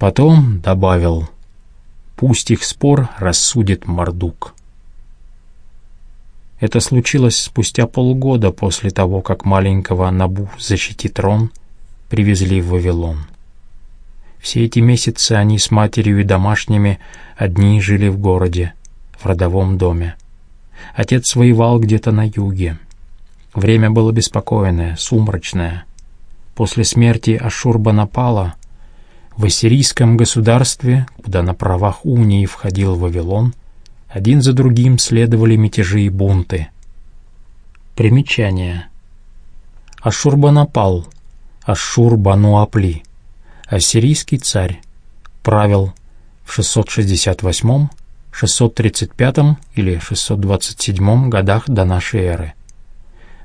Потом добавил, пусть их спор рассудит Мордук. Это случилось спустя полгода после того, как маленького Набу защитит трон привезли в Вавилон. Все эти месяцы они с матерью и домашними одни жили в городе, в родовом доме. Отец воевал где-то на юге. Время было беспокойное, сумрачное. После смерти Ашурбанапала в ассирийском государстве, куда на правах унии входил Вавилон, один за другим следовали мятежи и бунты. Примечание. Ашурбанапал, Ашурбануапли, ассирийский царь, правил в 668, 635 или 627 годах до нашей эры.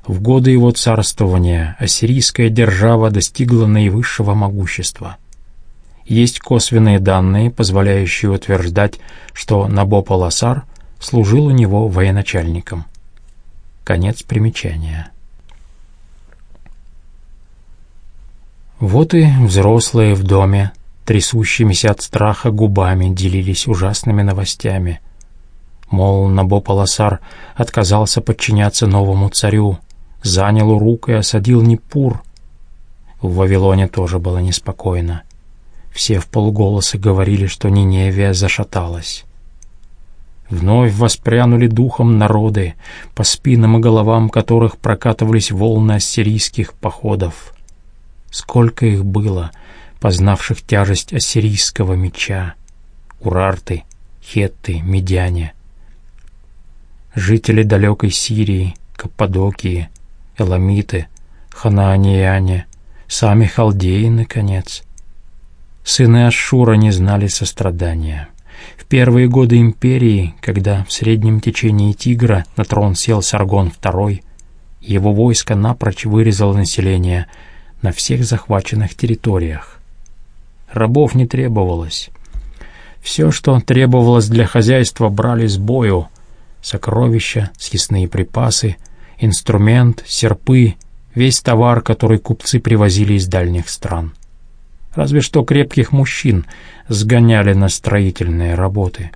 В годы его царствования ассирийская держава достигла наивысшего могущества. Есть косвенные данные, позволяющие утверждать, что Набопол-Асар служил у него военачальником. Конец примечания. Вот и взрослые в доме, трясущимися от страха губами, делились ужасными новостями. Мол, Набопол-Асар отказался подчиняться новому царю, занял Урук и осадил Непур. В Вавилоне тоже было неспокойно. Все в полголоса говорили, что Ниневия зашаталась. Вновь воспрянули духом народы, по спинам и головам которых прокатывались волны ассирийских походов. Сколько их было, познавших тяжесть ассирийского меча! Урарты, хетты, медяне. Жители далекой Сирии, Каппадокии, Эламиты, Ханаанияне, сами халдеи, наконец. Сыны Ашура не знали сострадания. В первые годы империи, когда в среднем течении Тигра на трон сел Саргон II, его войско напрочь вырезало население на всех захваченных территориях. Рабов не требовалось. Все, что требовалось для хозяйства, брали с бою. Сокровища, съестные припасы — инструмент, серпы, весь товар, который купцы привозили из дальних стран. Разве что крепких мужчин сгоняли на строительные работы.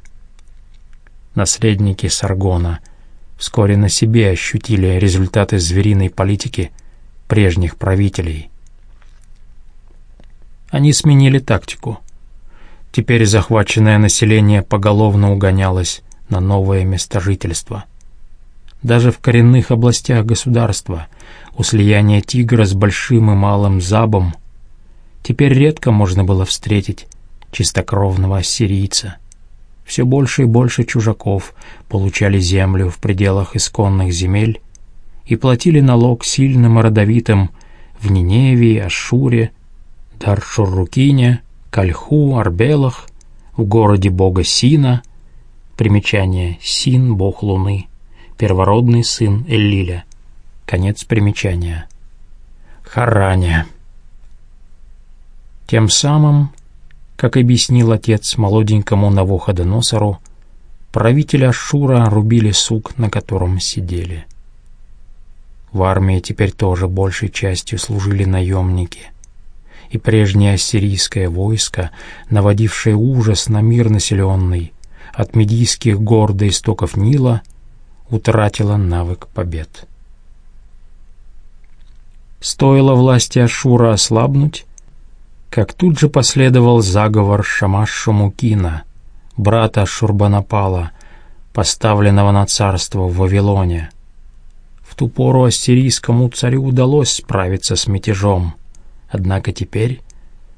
Наследники Саргона вскоре на себе ощутили результаты звериной политики прежних правителей. Они сменили тактику. Теперь захваченное население поголовно угонялось на новое место жительства — даже в коренных областях государства, у слияния тигра с большим и малым забом, теперь редко можно было встретить чистокровного ассирийца. Все больше и больше чужаков получали землю в пределах исконных земель и платили налог сильным и родовитым в Ниневии, Ашуре, Даршуррукине, Кальху, Арбелах, в городе бога Сина, примечание «Син» — бог луны, первородный сын Эллиля. Конец примечания. Хараня. Тем самым, как объяснил отец молоденькому Навуходоносору, правители Ашура рубили сук, на котором сидели. В армии теперь тоже большей частью служили наемники. И прежнее ассирийское войско, наводившее ужас на мир населенный, от медийских гор до истоков Нила — утратила навык побед. Стоило власти Ашура ослабнуть, как тут же последовал заговор Шамаш Мукина, брата Шурбанапала, поставленного на царство в Вавилоне. В ту пору ассирийскому царю удалось справиться с мятежом, однако теперь,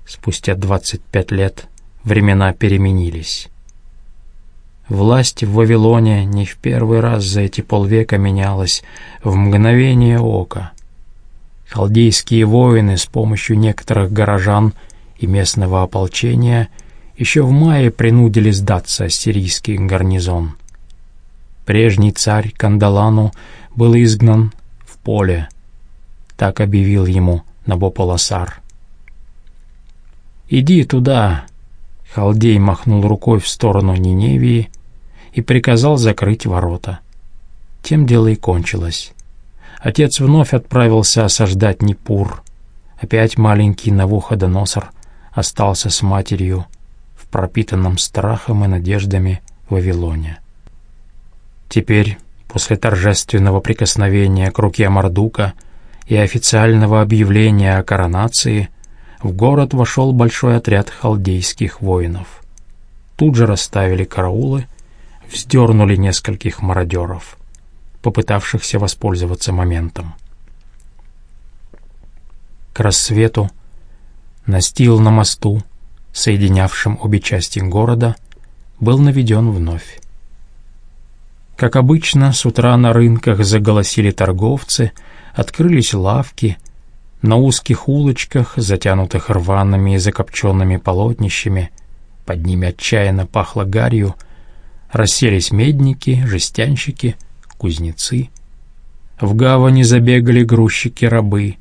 спустя 25 лет, времена переменились. Власть в Вавилоне не в первый раз за эти полвека менялась в мгновение ока. Халдейские воины с помощью некоторых горожан и местного ополчения еще в мае принудили сдаться ассирийский гарнизон. Прежний царь Кандалану был изгнан в поле. Так объявил ему Набополосар. «Иди туда!» Халдей махнул рукой в сторону Ниневии и приказал закрыть ворота. Тем дело и кончилось. Отец вновь отправился осаждать Непур. Опять маленький Навуходоносор остался с матерью в пропитанном страхом и надеждами Вавилоне. Теперь, после торжественного прикосновения к руке Мардука и официального объявления о коронации, в город вошел большой отряд халдейских воинов. Тут же расставили караулы, вздернули нескольких мародеров, попытавшихся воспользоваться моментом. К рассвету настил на мосту, соединявшем обе части города, был наведен вновь. Как обычно, с утра на рынках заголосили торговцы, открылись лавки, на узких улочках, затянутых рваными и закопченными полотнищами, под ними отчаянно пахло гарью, расселись медники, жестянщики, кузнецы. В гавани забегали грузчики-рабы,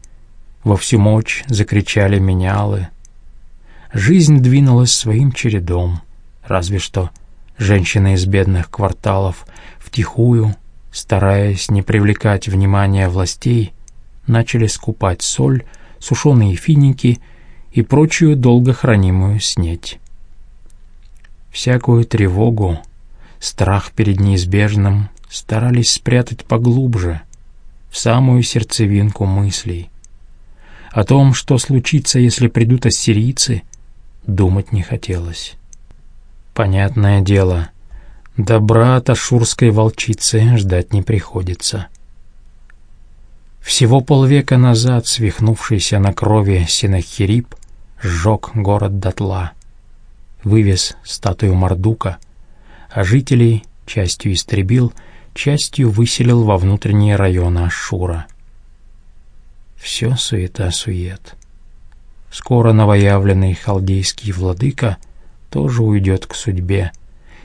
во всю мощь закричали менялы. Жизнь двинулась своим чередом, разве что женщины из бедных кварталов втихую, стараясь не привлекать внимания властей, начали скупать соль, сушеные финики и прочую долго хранимую снеть. Всякую тревогу, страх перед неизбежным старались спрятать поглубже, в самую сердцевинку мыслей. О том, что случится, если придут ассирийцы, думать не хотелось. Понятное дело, добра от ашурской волчицы ждать не приходится. Всего полвека назад свихнувшийся на крови Синахирип сжег город дотла, вывез статую Мардука, а жителей частью истребил, частью выселил во внутренние районы Ашура. Все суета-сует. Скоро новоявленный халдейский владыка тоже уйдет к судьбе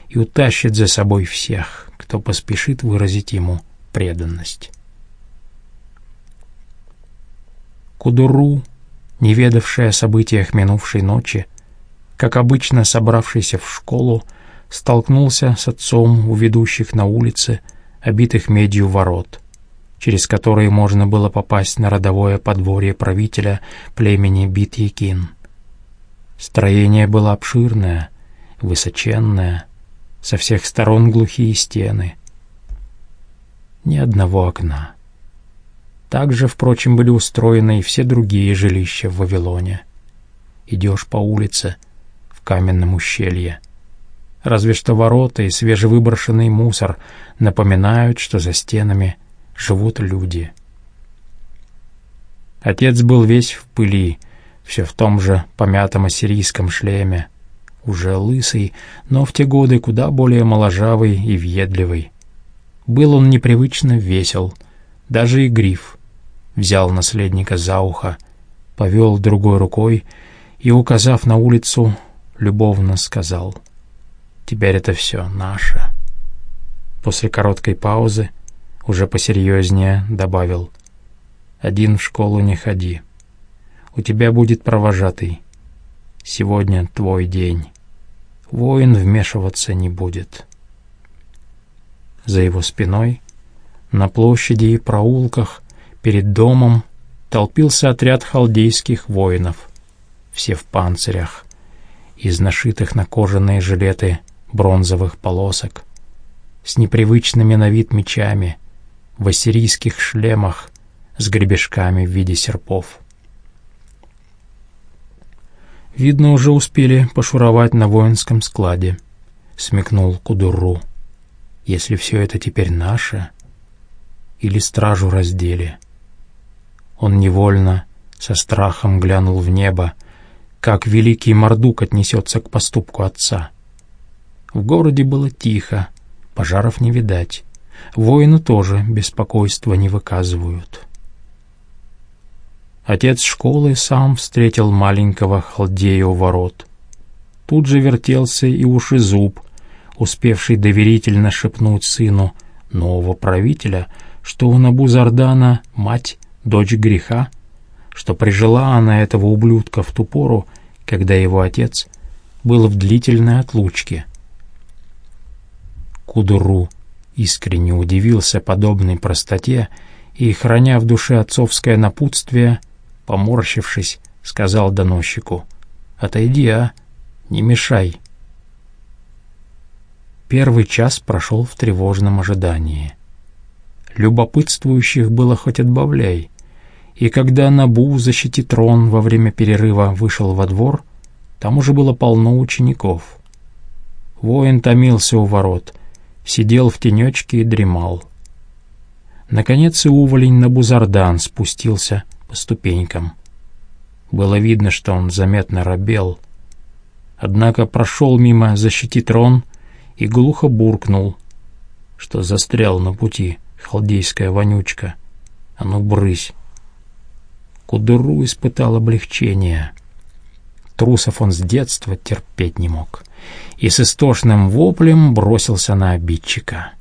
и утащит за собой всех, кто поспешит выразить ему преданность. Кудуру, не ведавшая о событиях минувшей ночи, как обычно собравшийся в школу, столкнулся с отцом у ведущих на улице, обитых медью ворот — через которые можно было попасть на родовое подворье правителя племени Бит-Якин. Строение было обширное, высоченное, со всех сторон глухие стены. Ни одного окна. Также, впрочем, были устроены и все другие жилища в Вавилоне. Идешь по улице, в каменном ущелье. Разве что ворота и свежевыброшенный мусор напоминают, что за стенами — живут люди. Отец был весь в пыли, все в том же помятом ассирийском шлеме, уже лысый, но в те годы куда более моложавый и въедливый. Был он непривычно весел, даже и гриф. Взял наследника за ухо, повел другой рукой и, указав на улицу, любовно сказал «Теперь это все наше». После короткой паузы уже посерьезнее добавил. «Один в школу не ходи. У тебя будет провожатый. Сегодня твой день. Воин вмешиваться не будет». За его спиной, на площади и проулках, перед домом, толпился отряд халдейских воинов, все в панцирях, из нашитых на кожаные жилеты бронзовых полосок, с непривычными на вид мечами — в ассирийских шлемах с гребешками в виде серпов. «Видно, уже успели пошуровать на воинском складе», — смекнул Кудурру. «Если все это теперь наше, или стражу раздели?» Он невольно, со страхом глянул в небо, как великий Мордук отнесется к поступку отца. В городе было тихо, пожаров не видать. Воины тоже беспокойства не выказывают. Отец школы сам встретил маленького халдея у ворот. Тут же вертелся и уши зуб, успевший доверительно шепнуть сыну нового правителя, что у Набузардана мать, дочь греха, что прижила она этого ублюдка в ту пору, когда его отец был в длительной отлучке. Кудуру искренне удивился подобной простоте и, храня в душе отцовское напутствие, поморщившись, сказал доносчику, Отойди, а! Не мешай!» Первый час прошел в тревожном ожидании. Любопытствующих было хоть отбавляй, и когда Набу, защитит трон, во время перерыва вышел во двор, там уже было полно учеников. Воин томился у ворот, сидел в тенечке и дремал. Наконец и уволень Набузардан спустился по ступенькам. Было видно, что он заметно робел. Однако прошел мимо защити трон и глухо буркнул, что застрял на пути халдейская вонючка. А ну, брысь! Кудуру испытал облегчение. Трусов он с детства терпеть не мог. И с истошным воплем бросился на обидчика.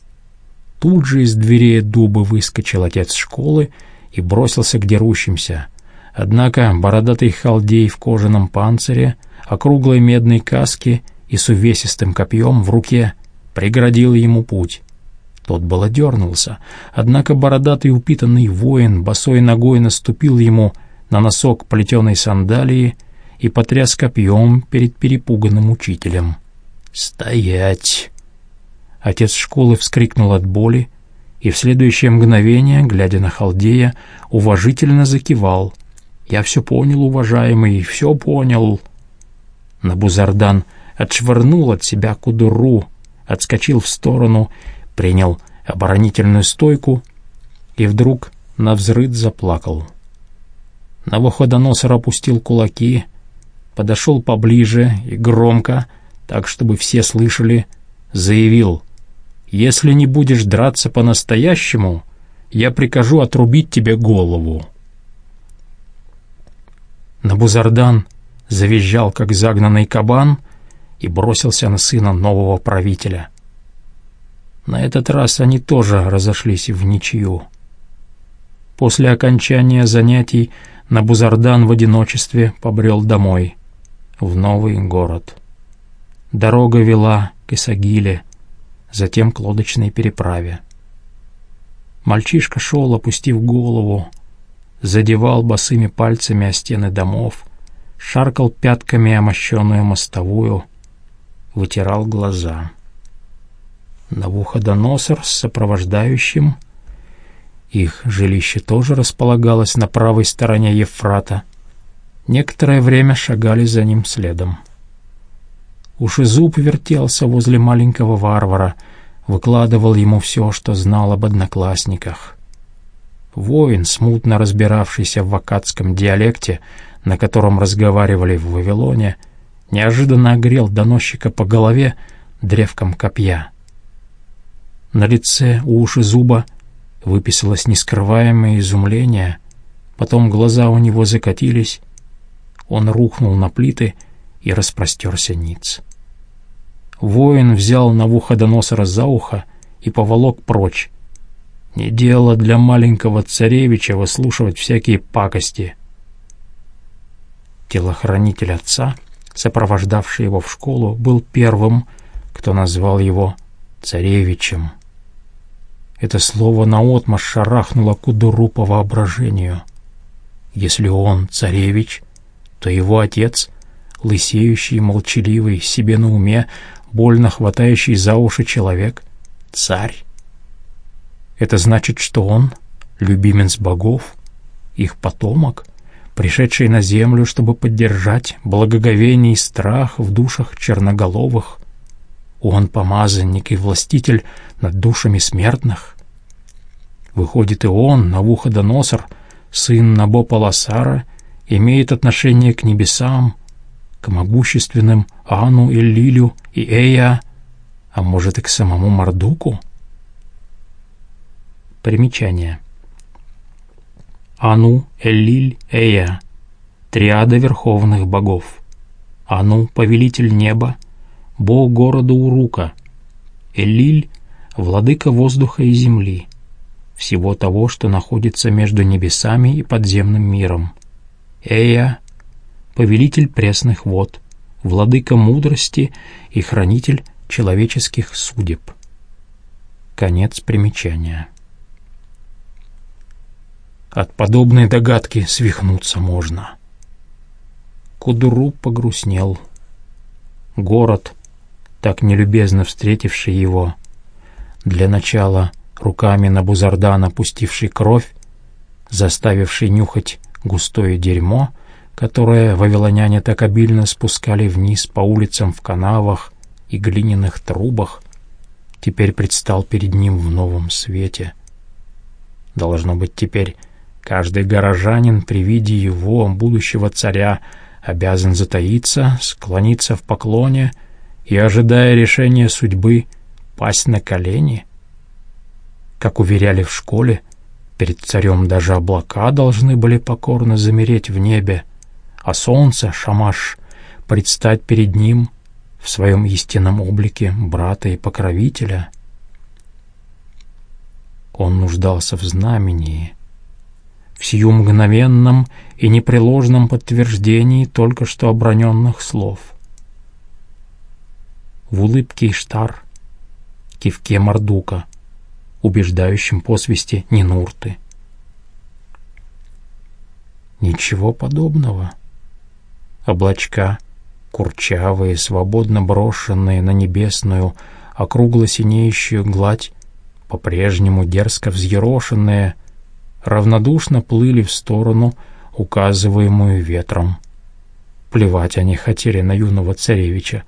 Тут же из дверей дуба выскочил отец школы и бросился к дерущимся. Однако бородатый халдей в кожаном панцире, округлой медной каске и с увесистым копьем в руке преградил ему путь. Тот было дернулся, однако бородатый упитанный воин босой ногой наступил ему на носок плетеной сандалии и потряс копьем перед перепуганным учителем. «Стоять!» Отец школы вскрикнул от боли и в следующее мгновение, глядя на халдея, уважительно закивал. «Я все понял, уважаемый, все понял!» Набузардан отшвырнул от себя кудуру, отскочил в сторону, принял оборонительную стойку и вдруг навзрыд заплакал. Навуходоносор опустил кулаки, подошел поближе и громко, так чтобы все слышали, заявил «Если не будешь драться по-настоящему, я прикажу отрубить тебе голову». Набузардан завизжал, как загнанный кабан, и бросился на сына нового правителя. На этот раз они тоже разошлись в ничью. После окончания занятий Набузардан в одиночестве побрел домой, в новый город. Дорога вела к Исагиле, затем к лодочной переправе. Мальчишка шел, опустив голову, задевал босыми пальцами о стены домов, шаркал пятками о мощенную мостовую, вытирал глаза. Навуходоносор с сопровождающим. Их жилище тоже располагалось на правой стороне Ефрата. Некоторое время шагали за ним следом. Ушизуб вертелся возле маленького варвара, выкладывал ему все, что знал об одноклассниках. Воин, смутно разбиравшийся в вакатском диалекте, на котором разговаривали в Вавилоне, неожиданно огрел доносчика по голове древком копья. На лице у уши зуба выписалось нескрываемое изумление, потом глаза у него закатились, он рухнул на плиты и распростерся ниц. Воин взял Навуходоносора за ухо и поволок прочь. Не дело для маленького царевича выслушивать всякие пакости. Телохранитель отца, сопровождавший его в школу, был первым, кто назвал его царевичем. Это слово наотмашь шарахнуло Кудуру по воображению. Если он царевич, то его отец, лысеющий, молчаливый, себе на уме, больно хватающий за уши человек, царь. Это значит, что он — любимец богов, их потомок, пришедший на землю, чтобы поддержать благоговение и страх в душах черноголовых, он помазанник и властитель над душами смертных. Выходит, и он, Навуходоносор, сын Набопаласара, имеет отношение к небесам, к могущественным Ану и Лилю и Эя, а может и к самому Мардуку? Примечание. Ану, Эллиль, Эя — триада верховных богов. Ану — повелитель неба, бог города Урука, Элиль — владыка воздуха и земли, всего того, что находится между небесами и подземным миром. Эя — повелитель пресных вод, владыка мудрости и хранитель человеческих судеб. Конец примечания. От подобной догадки свихнуться можно. Кудуру погрустнел. Город, так нелюбезно встретивший его, для начала руками на Бузардана пустивший кровь, заставивший нюхать густое дерьмо, которое вавилоняне так обильно спускали вниз по улицам в канавах и глиняных трубах, теперь предстал перед ним в новом свете. Должно быть, теперь каждый горожанин при виде его, будущего царя, обязан затаиться, склониться в поклоне и, ожидая решения судьбы, пасть на колени. Как уверяли в школе, перед царем даже облака должны были покорно замереть в небе, а солнце, Шамаш, предстать перед ним в своем истинном облике брата и покровителя. Он нуждался в знамении, в сию мгновенном и непреложном подтверждении только что оброненных слов. В улыбке Иштар, кивке Мардука, убеждающем посвисте Нинурты. Ничего подобного. Облачка — курчавые, свободно брошенные на небесную, округло-синеющую гладь, по-прежнему дерзко взъерошенные, равнодушно плыли в сторону, указываемую ветром. Плевать они хотели на юного царевича,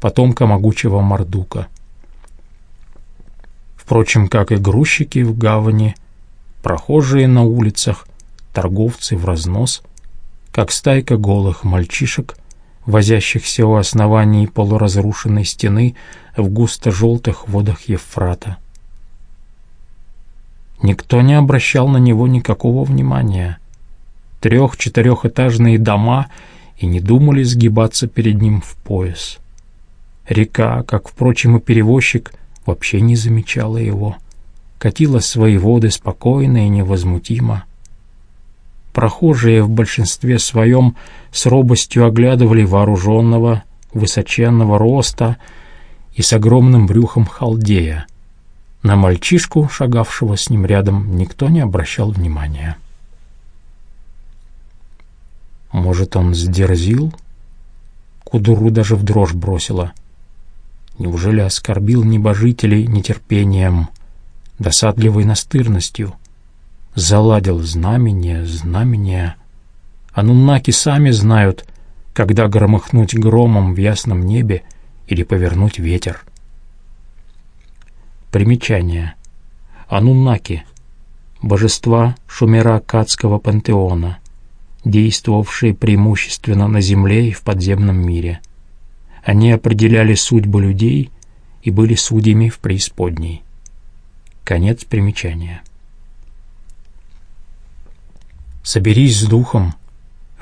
потомка могучего Мордука. Впрочем, как и грузчики в гавани, прохожие на улицах, торговцы в разнос, как стайка голых мальчишек — возящихся у оснований полуразрушенной стены в густо-желтых водах Евфрата. Никто не обращал на него никакого внимания. Трех-четырехэтажные дома и не думали сгибаться перед ним в пояс. Река, как, впрочем, и перевозчик, вообще не замечала его. Катила свои воды спокойно и невозмутимо. Прохожие в большинстве своем с робостью оглядывали вооруженного, высоченного роста и с огромным брюхом халдея. На мальчишку, шагавшего с ним рядом, никто не обращал внимания. Может, он сдерзил? Кудуру даже в дрожь бросила. Неужели оскорбил небожителей нетерпением, досадливой настырностью? Заладил знамение, знамение. Ануннаки сами знают, когда громыхнуть громом в ясном небе или повернуть ветер. Примечание. Ануннаки — божества шумеро-аккадского пантеона, действовавшие преимущественно на земле и в подземном мире. Они определяли судьбу людей и были судьями в преисподней. Конец примечания. Соберись с духом,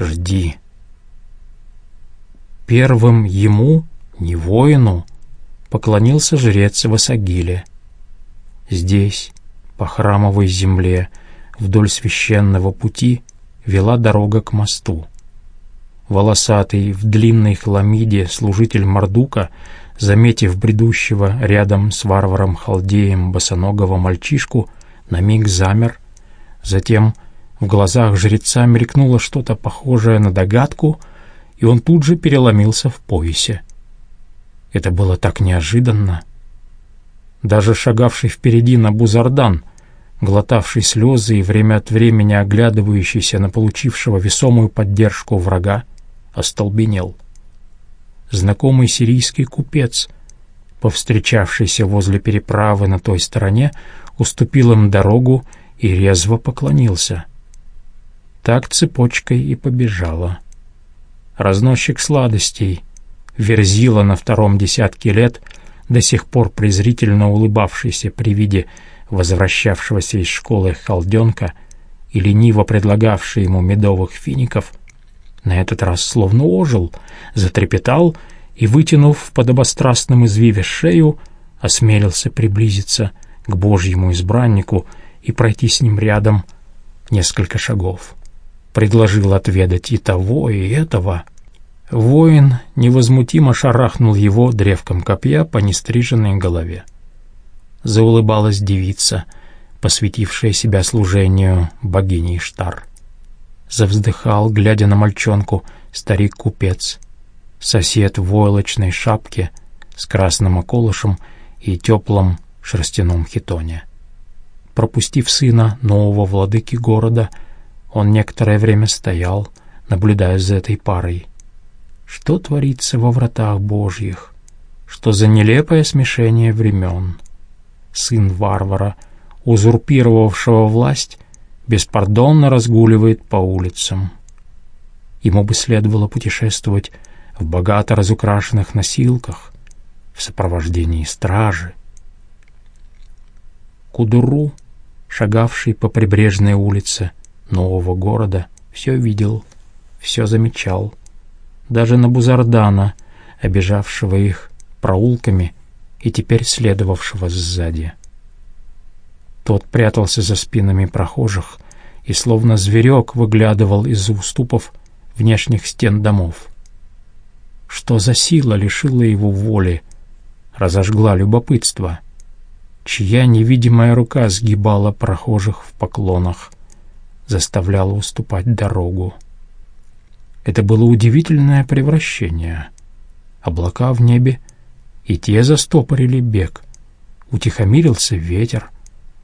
жди. Первым ему, не воину, поклонился жрец в. Здесь, по храмовой земле, вдоль священного пути, вела дорога к мосту. Волосатый в длинной хламиде служитель Мардука, заметив бредущего рядом с варваром-халдеем босоногого мальчишку, на миг замер, затем — в глазах жреца мелькнуло что-то похожее на догадку, и он тут же переломился в поясе. Это было так неожиданно. Даже шагавший впереди на Бузардан, глотавший слезы и время от времени оглядывающийся на получившего весомую поддержку врага, остолбенел. Знакомый сирийский купец, повстречавшийся возле переправы на той стороне, уступил им дорогу и резво поклонился — так цепочкой и побежала. Разносчик сладостей, верзила на втором десятке лет, до сих пор презрительно улыбавшийся при виде возвращавшегося из школы халденка и лениво предлагавший ему медовых фиников, на этот раз словно ожил, затрепетал и, вытянув в подобострастном извиве шею, осмелился приблизиться к Божьему избраннику и пройти с ним рядом несколько шагов предложил отведать и того, и этого. Воин невозмутимо шарахнул его древком копья по нестриженной голове. Заулыбалась девица, посвятившая себя служению богини Штар. Завздыхал, глядя на мальчонку, старик-купец, сосед в войлочной шапке с красным околышем и теплом шерстяном хитоне. Пропустив сына нового владыки города, он некоторое время стоял, наблюдая за этой парой. Что творится во вратах Божьих? Что за нелепое смешение времен? Сын варвара, узурпировавшего власть, беспардонно разгуливает по улицам. Ему бы следовало путешествовать в богато разукрашенных носилках, в сопровождении стражи. Кудуру, шагавший по прибрежной улице нового города, все видел, все замечал. Даже на Бузардана, обижавшего их проулками и теперь следовавшего сзади. Тот прятался за спинами прохожих и словно зверек выглядывал из уступов внешних стен домов. Что за сила лишила его воли, разожгла любопытство? Чья невидимая рука сгибала прохожих в поклонах, заставляла уступать дорогу? Это было удивительное превращение. Облака в небе, и те застопорили бег. Утихомирился ветер,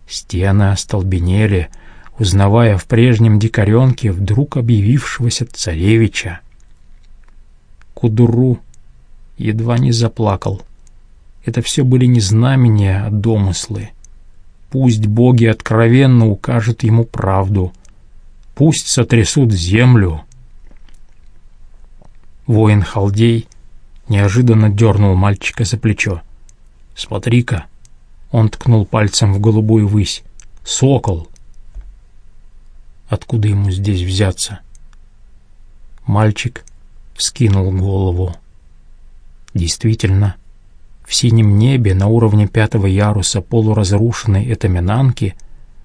стены остолбенели, узнавая в прежнем дикаренке вдруг объявившегося царевича. Кудуру едва не заплакал. Это все были не знамения, а домыслы. Пусть боги откровенно укажут ему правду. Пусть сотрясут землю. Воин Халдей неожиданно дернул мальчика за плечо. «Смотри-ка!» Он ткнул пальцем в голубую высь. «Сокол!» Откуда ему здесь взяться? Мальчик вскинул голову. Действительно, в синем небе на уровне пятого яруса полуразрушенной этаминанки,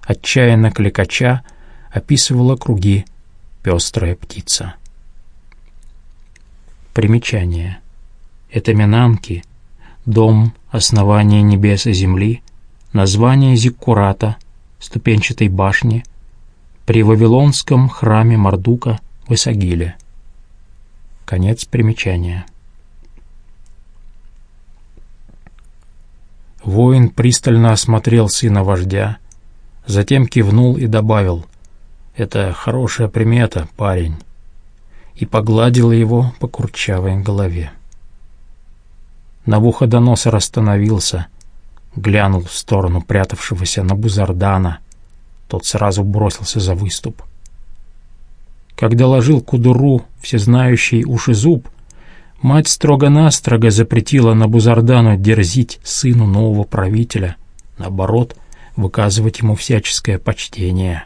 отчаянно кликача, описывала круги пестрая птица. Примечание. Этаминанки — дом основания небес и земли, название Зиккурата, ступенчатой башни — при Вавилонском храме Мардука в Исагиле. Конец примечания. Воин пристально осмотрел сына вождя, затем кивнул и добавил «Это хорошая примета, парень», и погладил его по курчавой голове. Навуходоносор остановился, глянул в сторону прятавшегося на Бузардана — тот сразу бросился за выступ. Когда ложил кудуру всезнающий ушизуб, мать строго-настрого запретила Набузардану дерзить сыну нового правителя, наоборот, выказывать ему всяческое почтение.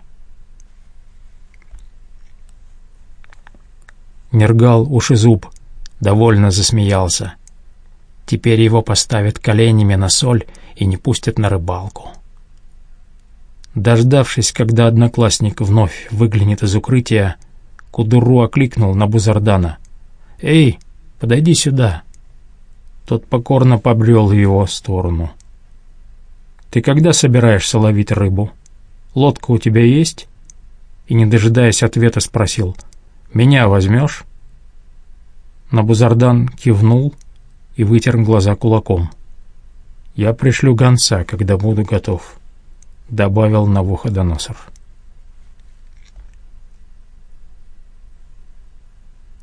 Мергал ушизуб, довольно засмеялся. Теперь его поставят коленями на соль и не пустят на рыбалку. Дождавшись, когда одноклассник вновь выглянет из укрытия, Кудуру окликнул на Бузардана. «Эй, подойди сюда!» Тот покорно побрел в его сторону. «Ты когда собираешься ловить рыбу? Лодка у тебя есть?» И, не дожидаясь ответа, спросил. «Меня возьмешь?» Набузардан кивнул и вытер глаза кулаком. «Я пришлю гонца, когда буду готов». — добавил Навуходоносор.